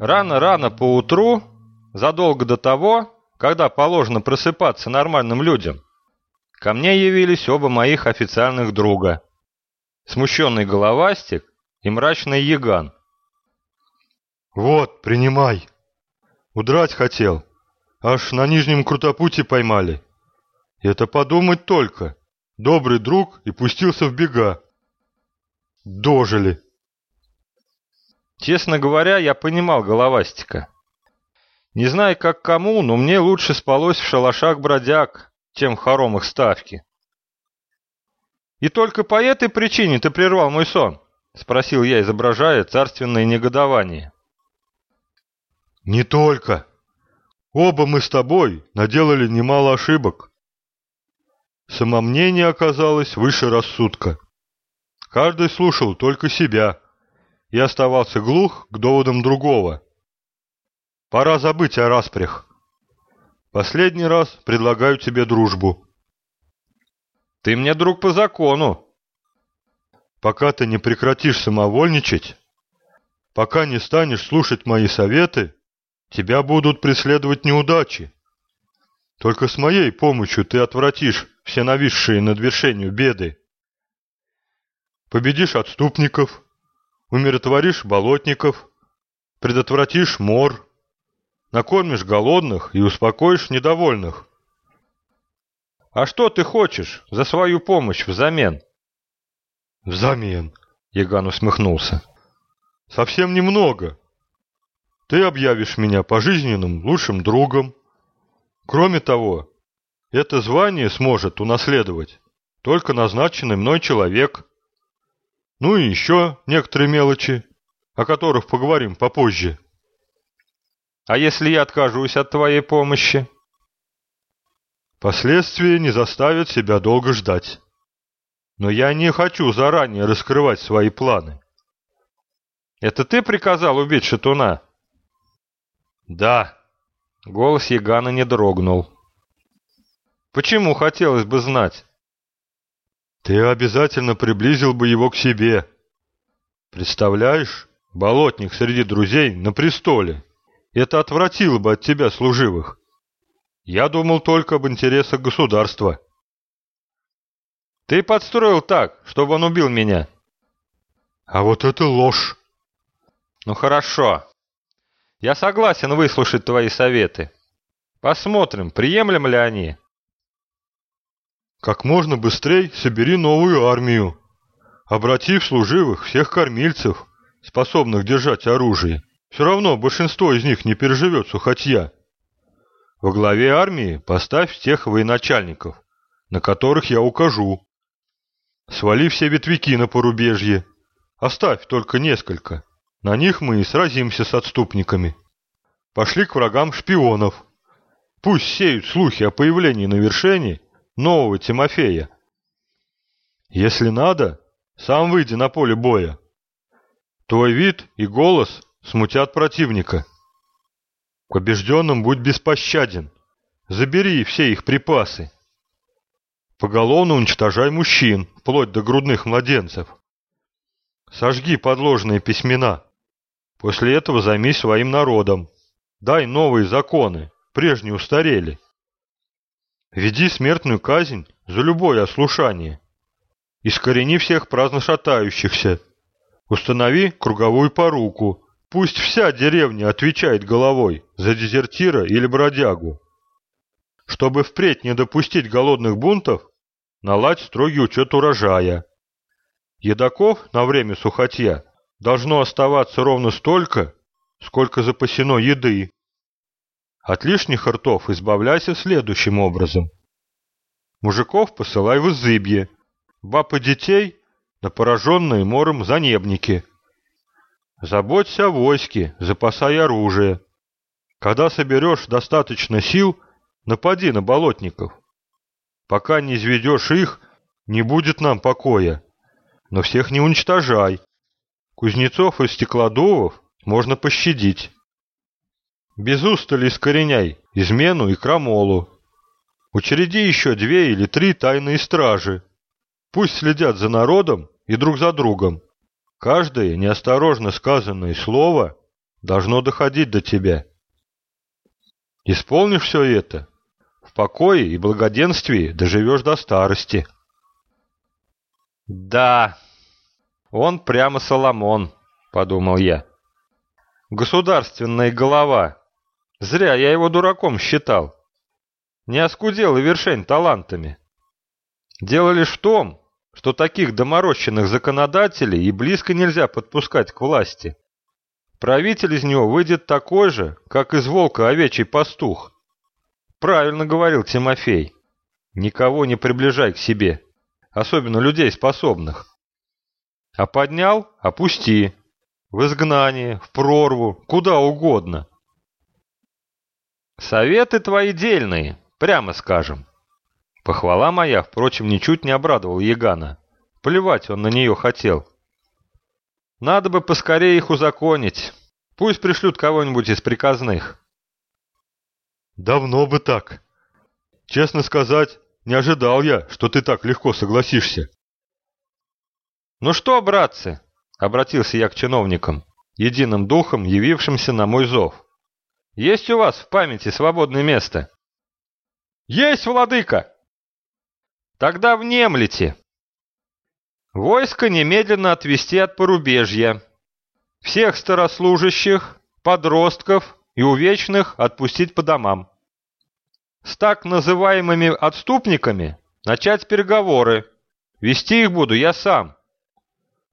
Рано-рано поутру, задолго до того, когда положено просыпаться нормальным людям, ко мне явились оба моих официальных друга. Смущенный головастик и мрачный яган. «Вот, принимай. Удрать хотел. Аж на нижнем крутопуте поймали. Это подумать только. Добрый друг и пустился в бега. Дожили». Честно говоря, я понимал головастика. Не знаю, как кому, но мне лучше спалось в шалашах бродяг, чем в хоромах ставки. «И только по этой причине ты прервал мой сон?» — спросил я, изображая царственное негодование. «Не только. Оба мы с тобой наделали немало ошибок. Самомнение оказалось выше рассудка. Каждый слушал только себя и оставался глух к доводам другого. Пора забыть о распрях. Последний раз предлагаю тебе дружбу. Ты мне друг по закону. Пока ты не прекратишь самовольничать, пока не станешь слушать мои советы, тебя будут преследовать неудачи. Только с моей помощью ты отвратишь все нависшие над вершинью беды. Победишь отступников, умиротворишь болотников, предотвратишь мор, накормишь голодных и успокоишь недовольных. А что ты хочешь за свою помощь взамен? Взамен, Яган усмехнулся. Совсем немного. Ты объявишь меня пожизненным лучшим другом. Кроме того, это звание сможет унаследовать только назначенный мной человек. Ну и еще некоторые мелочи, о которых поговорим попозже. А если я откажусь от твоей помощи? Последствия не заставят себя долго ждать. Но я не хочу заранее раскрывать свои планы. Это ты приказал убить шатуна? Да. Голос Ягана не дрогнул. Почему хотелось бы знать? Ты обязательно приблизил бы его к себе. Представляешь, болотник среди друзей на престоле. Это отвратило бы от тебя служивых. Я думал только об интересах государства. Ты подстроил так, чтобы он убил меня. А вот это ложь. Ну хорошо. Я согласен выслушать твои советы. Посмотрим, приемлем ли они. Как можно быстрее собери новую армию. Обрати в служивых всех кормильцев, способных держать оружие. Все равно большинство из них не переживет сухотья. Во главе армии поставь тех военачальников, на которых я укажу. Свали все ветвяки на порубежье. Оставь только несколько. На них мы и сразимся с отступниками. Пошли к врагам шпионов. Пусть сеют слухи о появлении на вершине нового Тимофея. Если надо, сам выйди на поле боя. Твой вид и голос смутят противника. К побежденным будь беспощаден. Забери все их припасы. Поголовно уничтожай мужчин, вплоть до грудных младенцев. Сожги подложные письмена. После этого займись своим народом. Дай новые законы, прежние устарели. Веди смертную казнь за любое ослушание. Искорени всех праздно шатающихся. Установи круговую поруку. Пусть вся деревня отвечает головой за дезертира или бродягу. Чтобы впредь не допустить голодных бунтов, наладь строгий учет урожая. Едоков на время сухотья должно оставаться ровно столько, сколько запасено еды. От лишних ртов избавляйся следующим образом. Мужиков посылай в изыбье, баб и детей на пораженные мором занебники. Заботься о войске, запасай оружие. Когда соберешь достаточно сил, напади на болотников. Пока не изведешь их, не будет нам покоя. Но всех не уничтожай. Кузнецов и стеклодувов можно пощадить. Без устали искореняй измену и крамолу. Учреди еще две или три тайные стражи. Пусть следят за народом и друг за другом. Каждое неосторожно сказанное слово должно доходить до тебя. Исполнишь все это, в покое и благоденствии доживешь до старости. Да, он прямо Соломон, подумал я. Государственная голова. Зря я его дураком считал. Не оскудел и вершень талантами. Дело лишь в том, что таких доморощенных законодателей и близко нельзя подпускать к власти. Правитель из него выйдет такой же, как из волка овечий пастух. Правильно говорил Тимофей. Никого не приближай к себе, особенно людей способных. А поднял – опусти. В изгнание, в прорву, куда угодно. Советы твои дельные, прямо скажем. Похвала моя, впрочем, ничуть не обрадовал Ягана. Плевать он на нее хотел. Надо бы поскорее их узаконить. Пусть пришлют кого-нибудь из приказных. Давно бы так. Честно сказать, не ожидал я, что ты так легко согласишься. Ну что, братцы, обратился я к чиновникам, единым духом явившимся на мой зов. Есть у вас в памяти свободное место? Есть, владыка! Тогда внемлите. Войско немедленно отвести от порубежья. Всех старослужащих, подростков и увечных отпустить по домам. С так называемыми отступниками начать переговоры. Вести их буду я сам.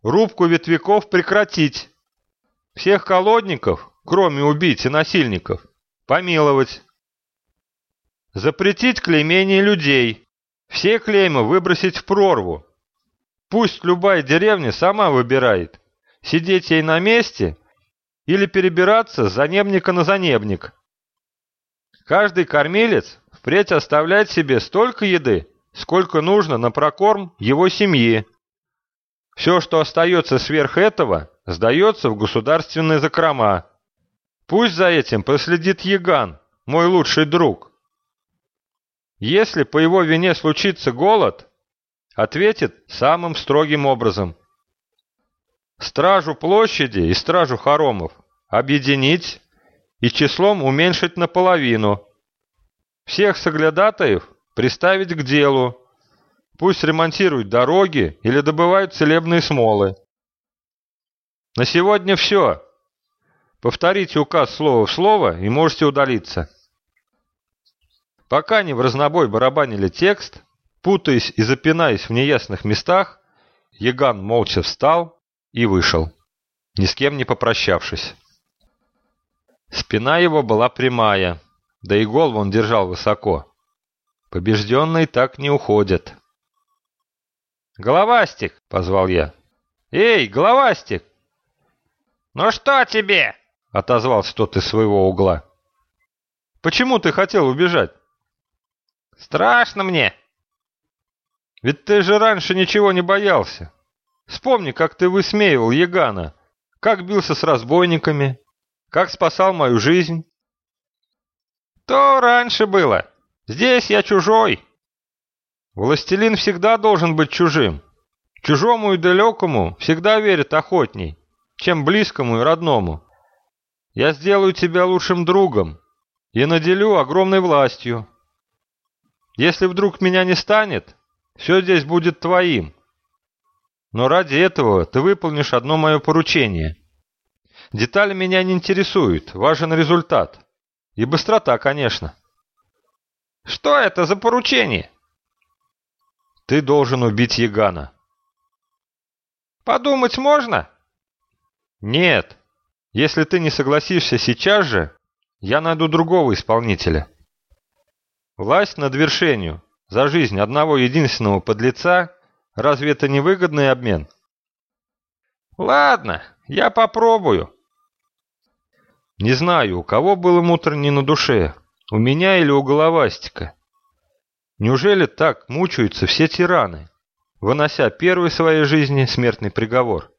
Рубку ветвяков прекратить. Всех колодников, кроме убийц и насильников, помиловать. Запретить клеймение людей. Все клейма выбросить в прорву. Пусть любая деревня сама выбирает, сидеть ей на месте или перебираться с занебника на занебник. Каждый кормилец впредь оставлять себе столько еды, сколько нужно на прокорм его семьи. Все, что остается сверх этого, сдается в государственные закрома. Пусть за этим проследит Яган, мой лучший друг. Если по его вине случится голод, ответит самым строгим образом. Стражу площади и стражу хоромов объединить и числом уменьшить наполовину. Всех соглядатаев приставить к делу. Пусть ремонтируют дороги или добывают целебные смолы. На сегодня все. Повторите указ слово в слово и можете удалиться. Пока не в разнобой барабанили текст, путаясь и запинаясь в неясных местах, Яган молча встал и вышел, ни с кем не попрощавшись. Спина его была прямая, да и голову он держал высоко. Побежденные так не уходят. «Головастик!» — позвал я. «Эй, головастик!» «Ну что тебе?» — отозвался тот из своего угла. «Почему ты хотел убежать?» Страшно мне. Ведь ты же раньше ничего не боялся. Вспомни, как ты высмеивал Ягана, как бился с разбойниками, как спасал мою жизнь. То раньше было. Здесь я чужой. Властелин всегда должен быть чужим. Чужому и далекому всегда верят охотней, чем близкому и родному. Я сделаю тебя лучшим другом и наделю огромной властью. Если вдруг меня не станет, все здесь будет твоим. Но ради этого ты выполнишь одно мое поручение. Детали меня не интересуют, важен результат. И быстрота, конечно. Что это за поручение? Ты должен убить Ягана. Подумать можно? Нет. Если ты не согласишься сейчас же, я найду другого исполнителя. Власть над вершенью за жизнь одного единственного подлеца, разве это не выгодный обмен? Ладно, я попробую. Не знаю, у кого было мутро не на душе, у меня или у головастика. Неужели так мучаются все тираны, вынося первый своей жизни смертный приговор?